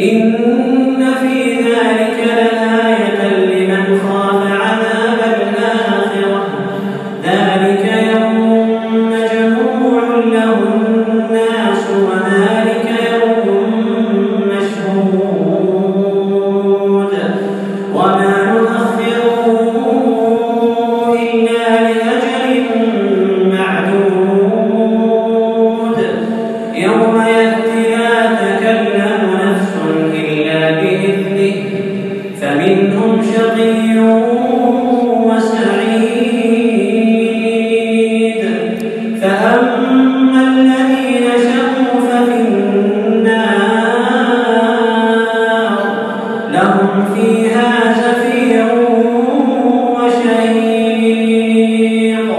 إِنَّ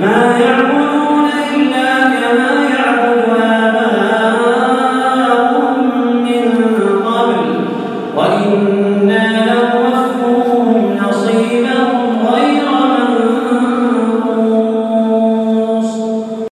ما يعبد